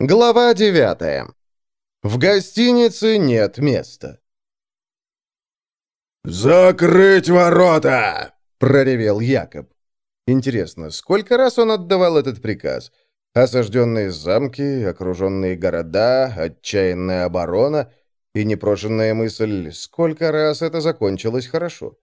Глава 9. В гостинице нет места. «Закрыть ворота!» — проревел Якоб. Интересно, сколько раз он отдавал этот приказ? Осажденные замки, окруженные города, отчаянная оборона и непрошенная мысль, сколько раз это закончилось хорошо.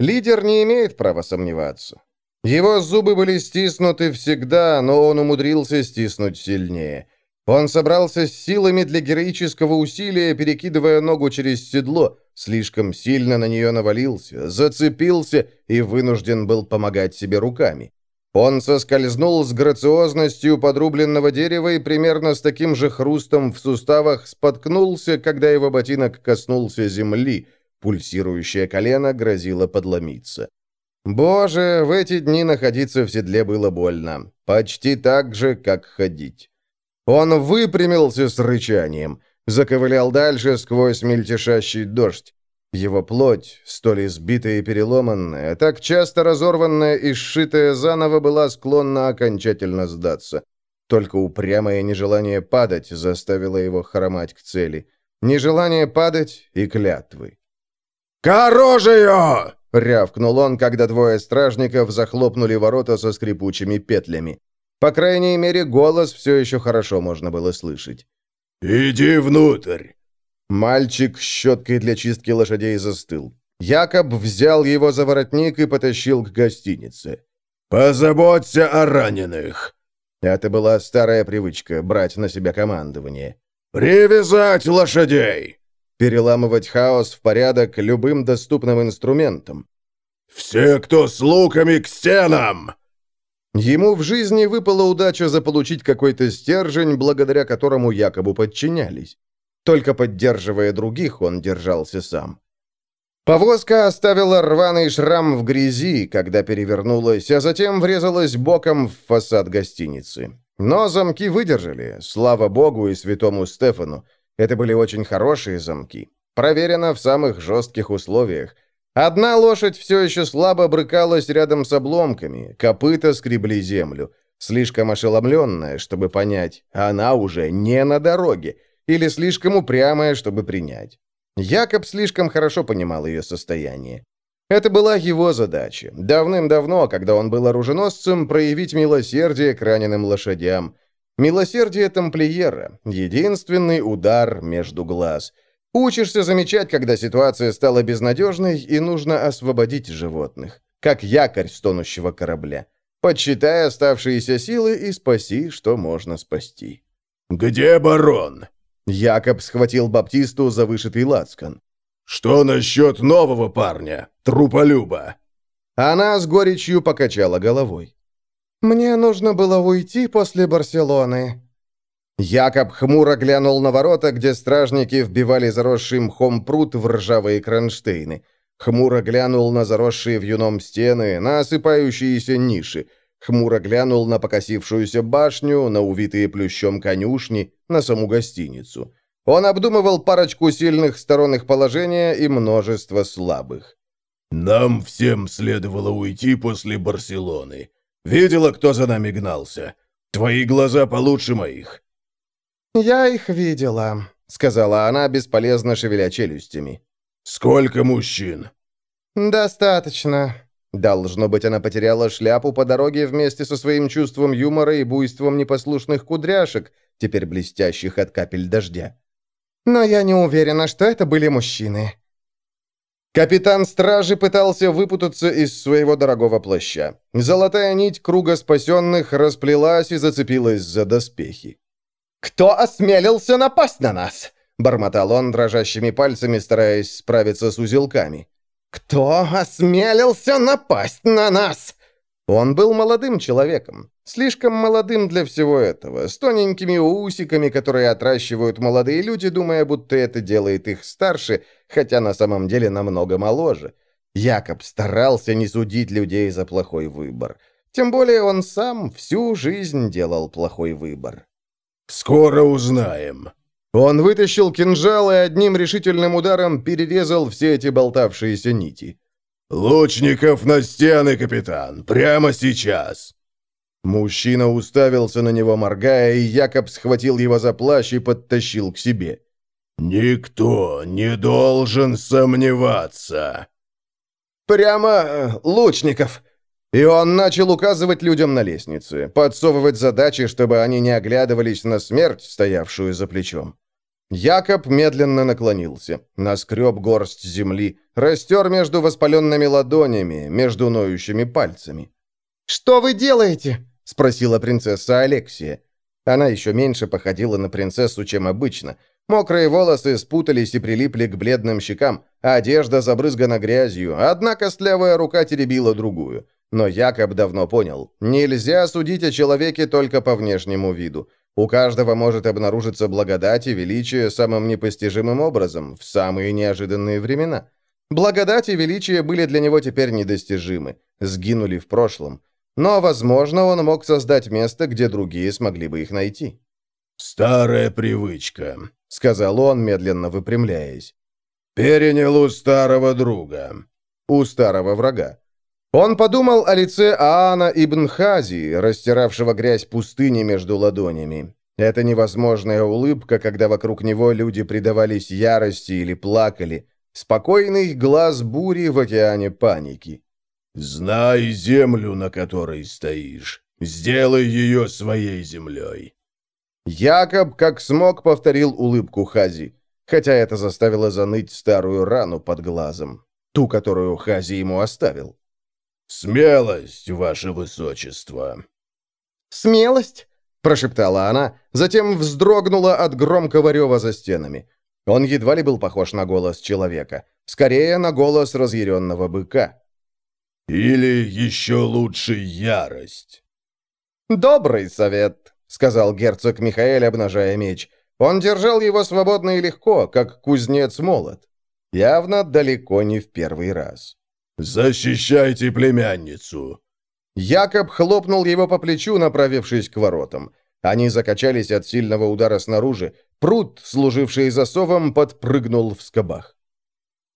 Лидер не имеет права сомневаться. Его зубы были стиснуты всегда, но он умудрился стиснуть сильнее — он собрался с силами для героического усилия, перекидывая ногу через седло, слишком сильно на нее навалился, зацепился и вынужден был помогать себе руками. Он соскользнул с грациозностью подрубленного дерева и примерно с таким же хрустом в суставах споткнулся, когда его ботинок коснулся земли, пульсирующее колено грозило подломиться. Боже, в эти дни находиться в седле было больно. Почти так же, как ходить. Он выпрямился с рычанием, заковылял дальше сквозь мельтешащий дождь. Его плоть, столь избитая и переломанная, так часто разорванная и сшитая заново, была склонна окончательно сдаться. Только упрямое нежелание падать заставило его хромать к цели. Нежелание падать и клятвы. «К оружию!» — рявкнул он, когда двое стражников захлопнули ворота со скрипучими петлями. По крайней мере, голос все еще хорошо можно было слышать. «Иди внутрь!» Мальчик с щеткой для чистки лошадей застыл. Якоб взял его за воротник и потащил к гостинице. «Позаботься о раненых!» Это была старая привычка — брать на себя командование. «Привязать лошадей!» Переламывать хаос в порядок любым доступным инструментом. «Все, кто с луками, к стенам!» Ему в жизни выпала удача заполучить какой-то стержень, благодаря которому якобы подчинялись. Только поддерживая других, он держался сам. Повозка оставила рваный шрам в грязи, когда перевернулась, а затем врезалась боком в фасад гостиницы. Но замки выдержали, слава богу и святому Стефану. Это были очень хорошие замки. Проверено в самых жестких условиях. Одна лошадь все еще слабо брыкалась рядом с обломками, копыта скребли землю. Слишком ошеломленная, чтобы понять, она уже не на дороге, или слишком упрямая, чтобы принять. Якоб слишком хорошо понимал ее состояние. Это была его задача. Давным-давно, когда он был оруженосцем, проявить милосердие к раненым лошадям. Милосердие тамплиера — единственный удар между глаз — Учишься замечать, когда ситуация стала безнадежной, и нужно освободить животных, как якорь с тонущего корабля. Подсчитай оставшиеся силы и спаси, что можно спасти. «Где барон?» Якоб схватил Баптисту за вышитый лацкан. «Что насчет нового парня, труполюба?» Она с горечью покачала головой. «Мне нужно было уйти после Барселоны. Якоб хмуро глянул на ворота, где стражники вбивали заросший мхом пруд в ржавые кронштейны. Хмуро глянул на заросшие вьюном стены, на осыпающиеся ниши. Хмуро глянул на покосившуюся башню, на увитые плющом конюшни, на саму гостиницу. Он обдумывал парочку сильных сторон их положения и множество слабых. «Нам всем следовало уйти после Барселоны. Видела, кто за нами гнался? Твои глаза получше моих. «Я их видела», — сказала она, бесполезно шевеля челюстями. «Сколько мужчин?» «Достаточно». Должно быть, она потеряла шляпу по дороге вместе со своим чувством юмора и буйством непослушных кудряшек, теперь блестящих от капель дождя. «Но я не уверена, что это были мужчины». Капитан стражи пытался выпутаться из своего дорогого плаща. Золотая нить круга спасенных расплелась и зацепилась за доспехи. «Кто осмелился напасть на нас?» — бормотал он дрожащими пальцами, стараясь справиться с узелками. «Кто осмелился напасть на нас?» Он был молодым человеком, слишком молодым для всего этого, с тоненькими усиками, которые отращивают молодые люди, думая, будто это делает их старше, хотя на самом деле намного моложе. Якоб старался не судить людей за плохой выбор. Тем более он сам всю жизнь делал плохой выбор. «Скоро узнаем». Он вытащил кинжал и одним решительным ударом перерезал все эти болтавшиеся нити. «Лучников на стены, капитан! Прямо сейчас!» Мужчина уставился на него, моргая, и Якоб схватил его за плащ и подтащил к себе. «Никто не должен сомневаться!» «Прямо э, лучников!» И он начал указывать людям на лестнице, подсовывать задачи, чтобы они не оглядывались на смерть, стоявшую за плечом. Якоб медленно наклонился, наскреб горсть земли, растер между воспаленными ладонями, между ноющими пальцами. «Что вы делаете?» — спросила принцесса Алексия. Она еще меньше походила на принцессу, чем обычно. Мокрые волосы спутались и прилипли к бледным щекам, одежда забрызгана грязью, одна костлявая рука теребила другую. Но Якоб давно понял, нельзя судить о человеке только по внешнему виду. У каждого может обнаружиться благодать и величие самым непостижимым образом, в самые неожиданные времена. Благодать и величие были для него теперь недостижимы, сгинули в прошлом. Но, возможно, он мог создать место, где другие смогли бы их найти. «Старая привычка», — сказал он, медленно выпрямляясь. «Перенял у старого друга». «У старого врага». Он подумал о лице Аана ибн Хази, растиравшего грязь пустыни между ладонями. Это невозможная улыбка, когда вокруг него люди предавались ярости или плакали. Спокойный глаз бури в океане паники. «Знай землю, на которой стоишь. Сделай ее своей землей». Якоб, как смог, повторил улыбку Хази, хотя это заставило заныть старую рану под глазом, ту, которую Хази ему оставил. «Смелость, ваше высочество!» «Смелость?» – прошептала она, затем вздрогнула от громкого рева за стенами. Он едва ли был похож на голос человека, скорее на голос разъяренного быка. «Или еще лучше ярость». «Добрый совет», — сказал герцог Михаэль, обнажая меч. Он держал его свободно и легко, как кузнец молот. Явно далеко не в первый раз. «Защищайте племянницу!» Якоб хлопнул его по плечу, направившись к воротам. Они закачались от сильного удара снаружи. Пруд, служивший засовом, подпрыгнул в скобах.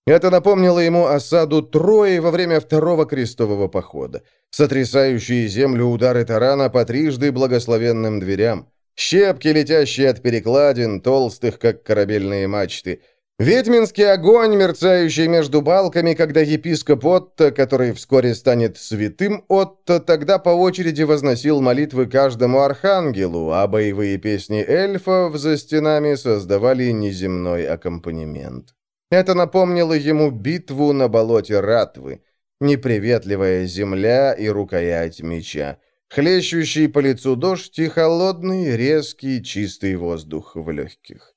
Это напомнило ему осаду Трои во время второго крестового похода. Сотрясающие землю удары тарана по трижды благословенным дверям. Щепки, летящие от перекладин, толстых, как корабельные мачты — Ведьминский огонь, мерцающий между балками, когда епископ Отто, который вскоре станет святым Отто, тогда по очереди возносил молитвы каждому архангелу, а боевые песни эльфов за стенами создавали неземной аккомпанемент. Это напомнило ему битву на болоте Ратвы, неприветливая земля и рукоять меча, хлещущий по лицу дождь и холодный, резкий, чистый воздух в легких.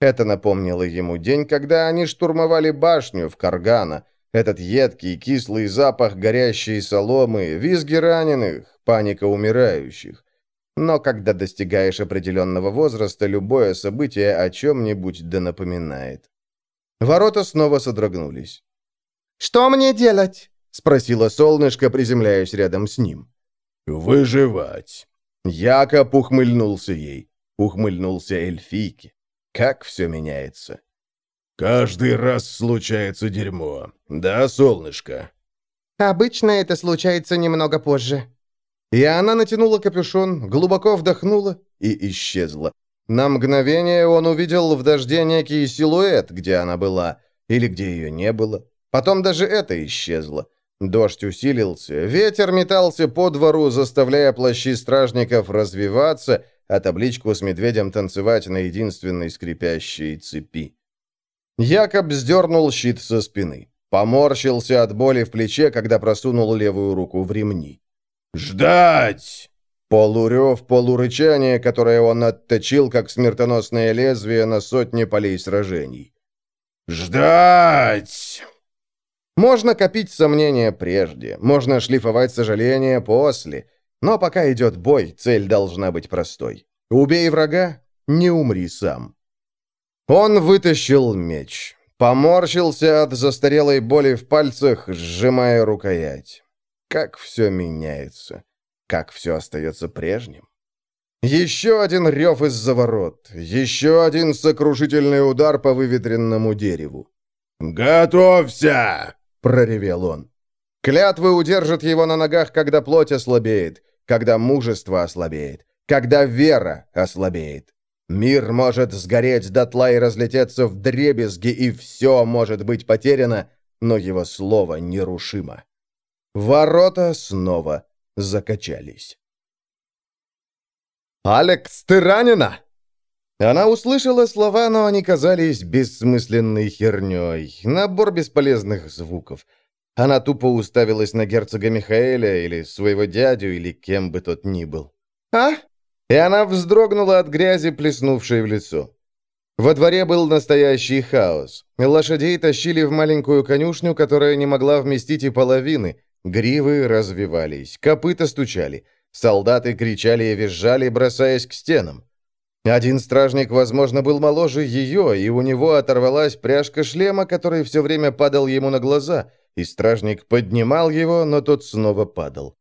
Это напомнило ему день, когда они штурмовали башню в Каргана. Этот едкий, кислый запах горящей соломы, визги раненых, паника умирающих. Но когда достигаешь определенного возраста, любое событие о чем-нибудь да напоминает. Ворота снова содрогнулись. «Что мне делать?» — спросила солнышко, приземляясь рядом с ним. «Выживать». Якоб ухмыльнулся ей. Ухмыльнулся эльфийке. Как все меняется. Каждый раз случается дерьмо. Да, солнышко? Обычно это случается немного позже. И она натянула капюшон, глубоко вдохнула и исчезла. На мгновение он увидел в дожде некий силуэт, где она была, или где ее не было. Потом даже это исчезло. Дождь усилился, ветер метался по двору, заставляя плащи стражников развиваться, а табличку с медведем танцевать на единственной скрипящей цепи. Якоб сдернул щит со спины. Поморщился от боли в плече, когда просунул левую руку в ремни. «Ждать!» Полурев, полурычание, которое он отточил, как смертоносное лезвие на сотни полей сражений. «Ждать!» Можно копить сомнения прежде, можно шлифовать сожаления после — но пока идет бой, цель должна быть простой. Убей врага, не умри сам. Он вытащил меч. Поморщился от застарелой боли в пальцах, сжимая рукоять. Как все меняется. Как все остается прежним. Еще один рев из-за ворот. Еще один сокрушительный удар по выветренному дереву. «Готовься!» — проревел он. Клятвы удержат его на ногах, когда плоть ослабеет. Когда мужество ослабеет, когда вера ослабеет. Мир может сгореть дотла и разлететься в дребезги, и все может быть потеряно, но его слово нерушимо. Ворота снова закачались. «Алекс, ты ранена?» Она услышала слова, но они казались бессмысленной херней, набор бесполезных звуков. Она тупо уставилась на герцога Михаэля или своего дядю, или кем бы тот ни был. «А?» И она вздрогнула от грязи, плеснувшей в лицо. Во дворе был настоящий хаос. Лошадей тащили в маленькую конюшню, которая не могла вместить и половины. Гривы развивались, копыта стучали. Солдаты кричали и визжали, бросаясь к стенам. Один стражник, возможно, был моложе ее, и у него оторвалась пряжка шлема, который все время падал ему на глаза, и стражник поднимал его, но тот снова падал.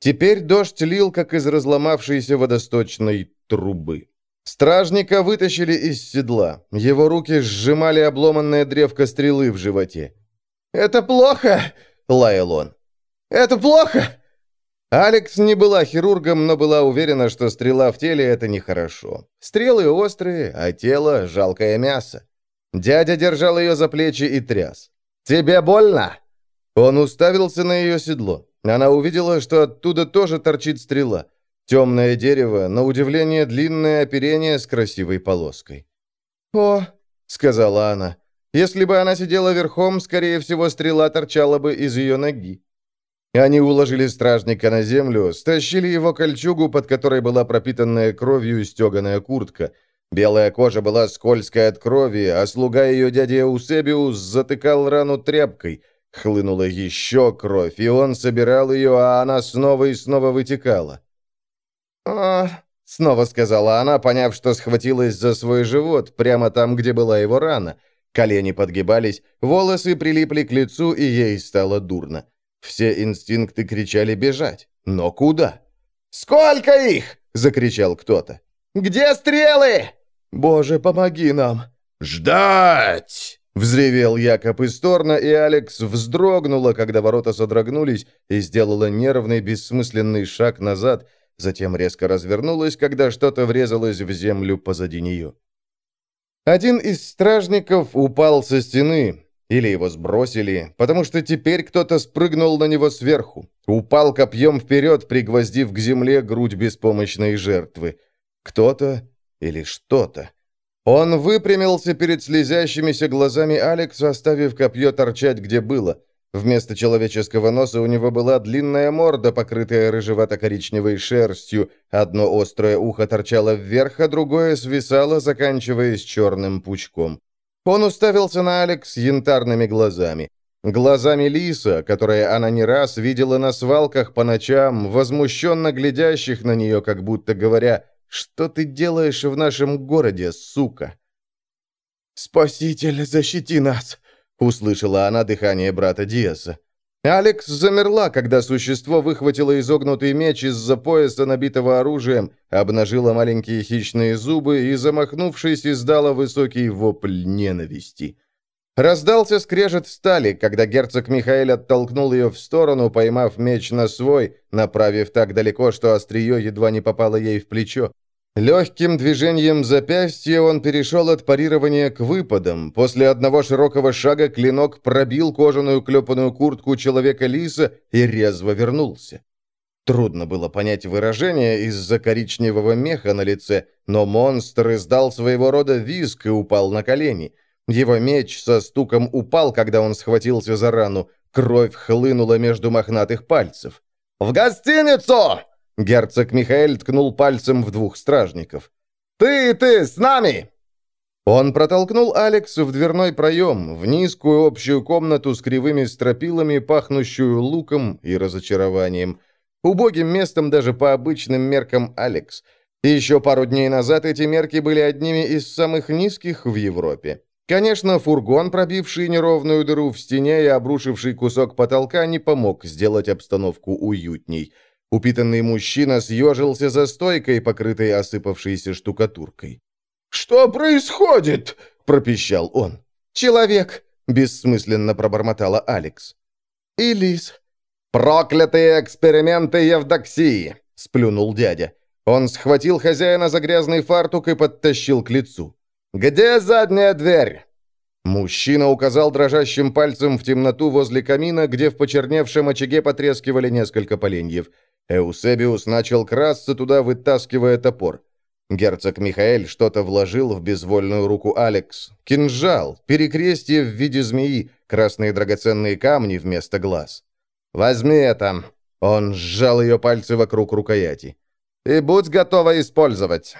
Теперь дождь лил, как из разломавшейся водосточной трубы. Стражника вытащили из седла. Его руки сжимали обломанное древко стрелы в животе. «Это плохо!» — лаял он. «Это плохо!» Алекс не была хирургом, но была уверена, что стрела в теле — это нехорошо. Стрелы острые, а тело — жалкое мясо. Дядя держал ее за плечи и тряс. «Тебе больно?» Он уставился на ее седло. Она увидела, что оттуда тоже торчит стрела. Темное дерево, на удивление длинное оперение с красивой полоской. «О», — сказала она, — «если бы она сидела верхом, скорее всего, стрела торчала бы из ее ноги». Они уложили стражника на землю, стащили его кольчугу, под которой была пропитанная кровью стеганая куртка. Белая кожа была скользкая от крови, а слуга ее дядя Усебиус затыкал рану тряпкой. Хлынула еще кровь, и он собирал ее, а она снова и снова вытекала. «А...» — снова сказала она, поняв, что схватилась за свой живот, прямо там, где была его рана. Колени подгибались, волосы прилипли к лицу, и ей стало дурно. Все инстинкты кричали бежать. Но куда? «Сколько их?» — закричал кто-то. «Где стрелы?» «Боже, помоги нам!» «Ждать!» — взревел Якоб Исторна, и Алекс вздрогнула, когда ворота содрогнулись, и сделала нервный, бессмысленный шаг назад, затем резко развернулась, когда что-то врезалось в землю позади нее. Один из стражников упал со стены, или его сбросили, потому что теперь кто-то спрыгнул на него сверху. Упал копьем вперед, пригвоздив к земле грудь беспомощной жертвы. Кто-то или что-то. Он выпрямился перед слезящимися глазами Алекса, оставив копье торчать где было. Вместо человеческого носа у него была длинная морда, покрытая рыжевато-коричневой шерстью. Одно острое ухо торчало вверх, а другое свисало, заканчиваясь черным пучком. Он уставился на Алекс янтарными глазами. Глазами лиса, которые она не раз видела на свалках по ночам, возмущенно глядящих на нее, как будто говоря, «Что ты делаешь в нашем городе, сука?» «Спаситель, защити нас!» — услышала она дыхание брата Диаса. Алекс замерла, когда существо выхватило изогнутый меч из-за пояса, набитого оружием, обнажило маленькие хищные зубы и, замахнувшись, издало высокий вопль ненависти. Раздался скрежет стали, когда герцог Михаэль оттолкнул ее в сторону, поймав меч на свой, направив так далеко, что острие едва не попало ей в плечо. Легким движением запястья он перешел от парирования к выпадам. После одного широкого шага клинок пробил кожаную клепанную куртку человека-лиса и резво вернулся. Трудно было понять выражение из-за коричневого меха на лице, но монстр издал своего рода визг и упал на колени. Его меч со стуком упал, когда он схватился за рану. Кровь хлынула между мохнатых пальцев. «В гостиницу!» Герцог Михаэль ткнул пальцем в двух стражников. «Ты и ты, с нами!» Он протолкнул Алекс в дверной проем, в низкую общую комнату с кривыми стропилами, пахнущую луком и разочарованием. Убогим местом даже по обычным меркам Алекс. еще пару дней назад эти мерки были одними из самых низких в Европе. Конечно, фургон, пробивший неровную дыру в стене и обрушивший кусок потолка, не помог сделать обстановку уютней – Упитанный мужчина съежился за стойкой, покрытой осыпавшейся штукатуркой. «Что происходит?» – пропищал он. «Человек!» – бессмысленно пробормотала Алекс. «И лис». «Проклятые эксперименты Евдоксии!» сплюнул дядя. Он схватил хозяина за грязный фартук и подтащил к лицу. «Где задняя дверь?» Мужчина указал дрожащим пальцем в темноту возле камина, где в почерневшем очаге потрескивали несколько поленьев. Эусебиус начал красться туда, вытаскивая топор. Герцог Михаэль что-то вложил в безвольную руку Алекс. Кинжал, перекрестие в виде змеи, красные драгоценные камни вместо глаз. «Возьми это!» Он сжал ее пальцы вокруг рукояти. «И будь готова использовать!»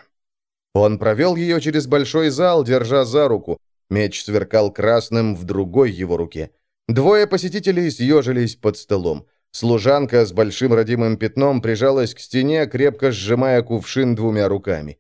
Он провел ее через большой зал, держа за руку. Меч сверкал красным в другой его руке. Двое посетителей съежились под столом. Служанка с большим родимым пятном прижалась к стене, крепко сжимая кувшин двумя руками.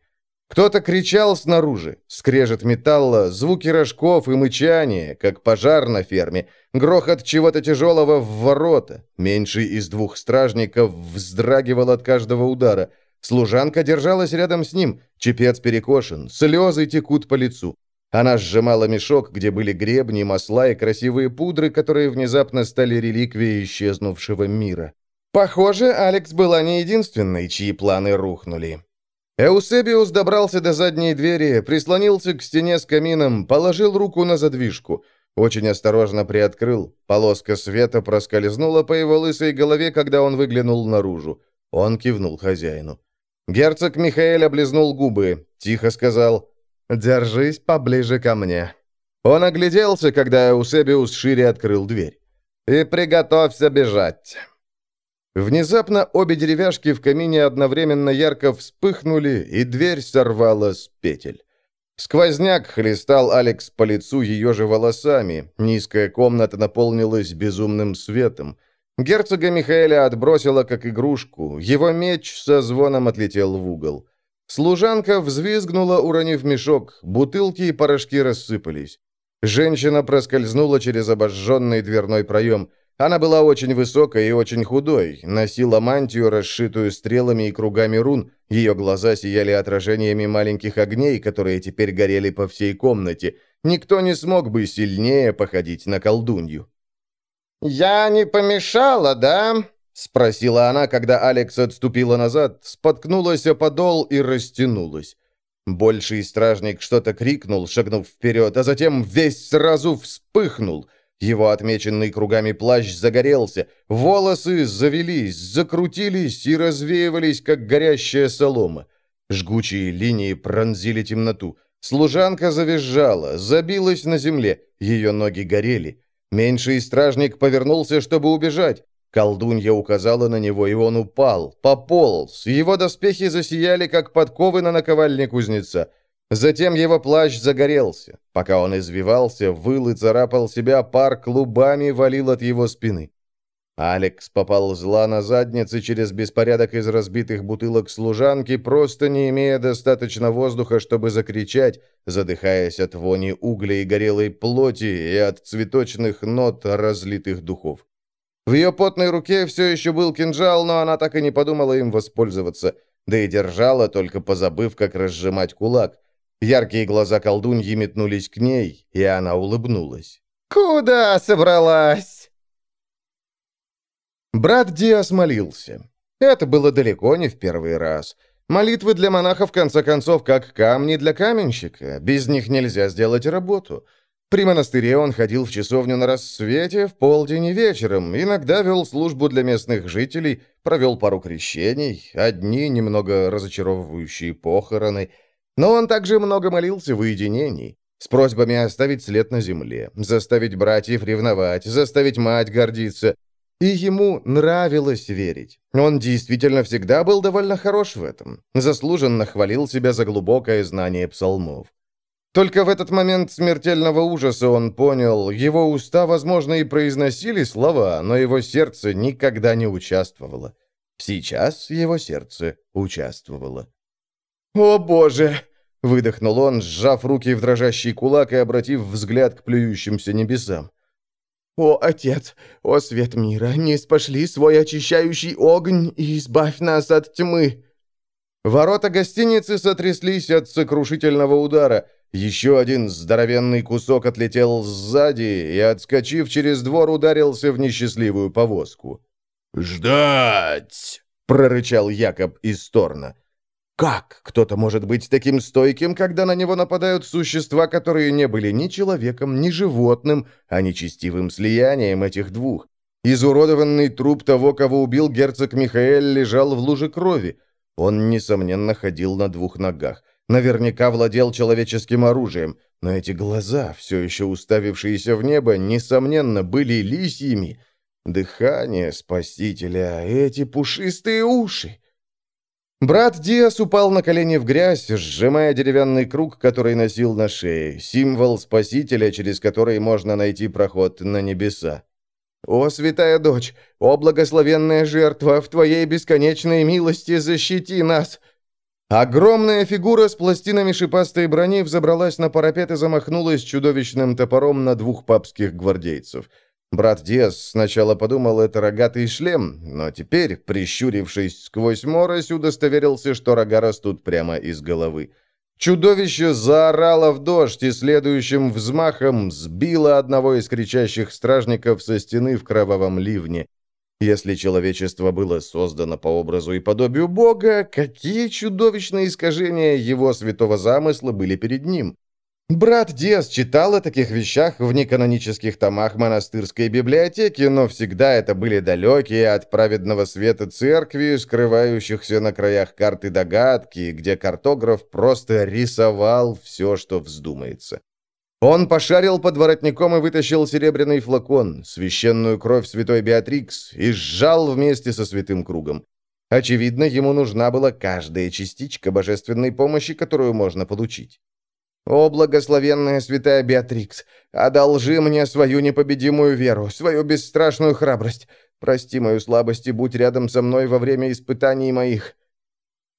Кто-то кричал снаружи. Скрежет металла, звуки рожков и мычание, как пожар на ферме. Грохот чего-то тяжелого в ворота. Меньший из двух стражников вздрагивал от каждого удара. Служанка держалась рядом с ним. Чепец перекошен, слезы текут по лицу. Она сжимала мешок, где были гребни, масла и красивые пудры, которые внезапно стали реликвией исчезнувшего мира. Похоже, Алекс была не единственной, чьи планы рухнули. Эусебиус добрался до задней двери, прислонился к стене с камином, положил руку на задвижку. Очень осторожно приоткрыл. Полоска света проскользнула по его лысой голове, когда он выглянул наружу. Он кивнул хозяину. Герцог Михаэль облизнул губы, тихо сказал «Держись поближе ко мне». Он огляделся, когда Эусебиус шире открыл дверь. «И приготовься бежать». Внезапно обе деревяшки в камине одновременно ярко вспыхнули, и дверь сорвала с петель. Сквозняк хлестал Алекс по лицу ее же волосами, низкая комната наполнилась безумным светом. Герцога Михаэля отбросило как игрушку, его меч со звоном отлетел в угол. Служанка взвизгнула, уронив мешок, бутылки и порошки рассыпались. Женщина проскользнула через обожженный дверной проем. Она была очень высокой и очень худой, носила мантию, расшитую стрелами и кругами рун, ее глаза сияли отражениями маленьких огней, которые теперь горели по всей комнате. Никто не смог бы сильнее походить на колдунью. «Я не помешала, да?» Спросила она, когда Алекс отступила назад, споткнулась о подол и растянулась. Больший стражник что-то крикнул, шагнув вперед, а затем весь сразу вспыхнул. Его отмеченный кругами плащ загорелся, волосы завелись, закрутились и развеивались, как горящая солома. Жгучие линии пронзили темноту. Служанка завизжала, забилась на земле, ее ноги горели. Меньший стражник повернулся, чтобы убежать. Колдунья указала на него, и он упал, пополз. Его доспехи засияли, как подковы на наковальне кузнеца. Затем его плащ загорелся. Пока он извивался, выл и царапал себя, пар клубами валил от его спины. Алекс попал зла на заднице через беспорядок из разбитых бутылок служанки, просто не имея достаточно воздуха, чтобы закричать, задыхаясь от вони угля и горелой плоти и от цветочных нот разлитых духов. В ее потной руке все еще был кинжал, но она так и не подумала им воспользоваться, да и держала, только позабыв, как разжимать кулак. Яркие глаза колдуньи метнулись к ней, и она улыбнулась. «Куда собралась?» Брат Диас молился. Это было далеко не в первый раз. Молитвы для монаха, в конце концов, как камни для каменщика. Без них нельзя сделать работу. При монастыре он ходил в часовню на рассвете, в полдень и вечером, иногда вел службу для местных жителей, провел пару крещений, одни немного разочаровывающие похороны. Но он также много молился в уединении, с просьбами оставить след на земле, заставить братьев ревновать, заставить мать гордиться. И ему нравилось верить. Он действительно всегда был довольно хорош в этом, заслуженно хвалил себя за глубокое знание псалмов. Только в этот момент смертельного ужаса он понял, его уста, возможно, и произносили слова, но его сердце никогда не участвовало. Сейчас его сердце участвовало. «О, Боже!» — выдохнул он, сжав руки в дрожащий кулак и обратив взгляд к плюющимся небесам. «О, Отец! О, свет мира! Не спошли свой очищающий огонь и избавь нас от тьмы!» Ворота гостиницы сотряслись от сокрушительного удара — еще один здоровенный кусок отлетел сзади и, отскочив через двор, ударился в несчастливую повозку. «Ждать!» прорычал Якоб из Торна. Как кто-то может быть таким стойким, когда на него нападают существа, которые не были ни человеком, ни животным, а нечестивым слиянием этих двух? Изуродованный труп того, кого убил герцог Михаэль, лежал в луже крови. Он, несомненно, ходил на двух ногах. Наверняка владел человеческим оружием, но эти глаза, все еще уставившиеся в небо, несомненно, были лисьими. Дыхание спасителя, эти пушистые уши. Брат Диас упал на колени в грязь, сжимая деревянный круг, который носил на шее, символ спасителя, через который можно найти проход на небеса. «О, святая дочь! О, благословенная жертва! В твоей бесконечной милости защити нас!» Огромная фигура с пластинами шипастой брони взобралась на парапет и замахнулась чудовищным топором на двух папских гвардейцев – Брат Диас сначала подумал, это рогатый шлем, но теперь, прищурившись сквозь морось, удостоверился, что рога растут прямо из головы. Чудовище заорало в дождь и следующим взмахом сбило одного из кричащих стражников со стены в кровавом ливне. Если человечество было создано по образу и подобию Бога, какие чудовищные искажения его святого замысла были перед ним? Брат Диас читал о таких вещах в неканонических томах монастырской библиотеки, но всегда это были далекие от праведного света церкви, скрывающихся на краях карты догадки, где картограф просто рисовал все, что вздумается. Он пошарил под воротником и вытащил серебряный флакон, священную кровь святой Беатрикс, и сжал вместе со святым кругом. Очевидно, ему нужна была каждая частичка божественной помощи, которую можно получить. «О, благословенная святая Беатрикс, одолжи мне свою непобедимую веру, свою бесстрашную храбрость. Прости мою слабость и будь рядом со мной во время испытаний моих».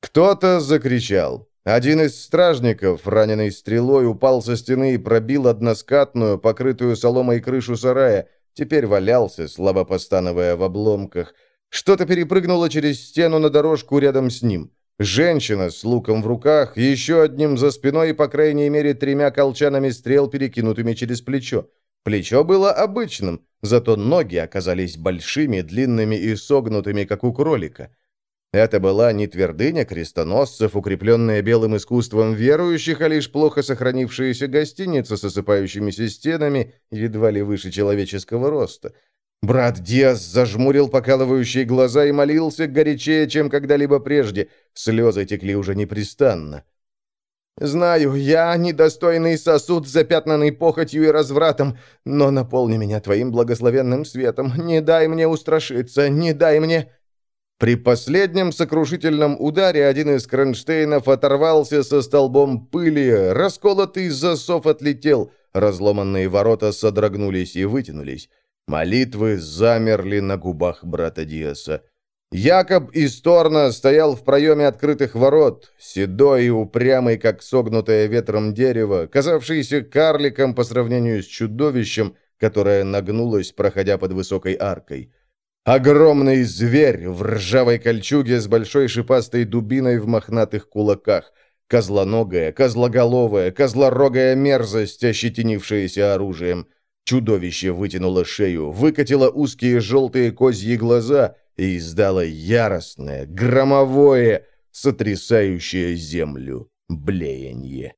Кто-то закричал. Один из стражников, раненый стрелой, упал со стены и пробил односкатную, покрытую соломой крышу сарая, теперь валялся, слабо постановая в обломках. Что-то перепрыгнуло через стену на дорожку рядом с ним. Женщина с луком в руках, еще одним за спиной и, по крайней мере, тремя колчанами стрел, перекинутыми через плечо. Плечо было обычным, зато ноги оказались большими, длинными и согнутыми, как у кролика. Это была не твердыня крестоносцев, укрепленная белым искусством верующих, а лишь плохо сохранившаяся гостиница с осыпающимися стенами, едва ли выше человеческого роста – Брат Диас зажмурил покалывающие глаза и молился горячее, чем когда-либо прежде. Слезы текли уже непрестанно. «Знаю, я недостойный сосуд, запятнанный похотью и развратом, но наполни меня твоим благословенным светом. Не дай мне устрашиться, не дай мне...» При последнем сокрушительном ударе один из кронштейнов оторвался со столбом пыли, расколотый засов отлетел, разломанные ворота содрогнулись и вытянулись. Молитвы замерли на губах брата Диаса. Якоб из Торна стоял в проеме открытых ворот, седой и упрямый, как согнутое ветром дерево, казавшийся карликом по сравнению с чудовищем, которое нагнулось, проходя под высокой аркой. Огромный зверь в ржавой кольчуге с большой шипастой дубиной в мохнатых кулаках, козлоногая, козлоголовая, козлорогая мерзость, ощетинившаяся оружием — Чудовище вытянуло шею, выкатило узкие желтые козьи глаза и издало яростное, громовое, сотрясающее землю блеяние.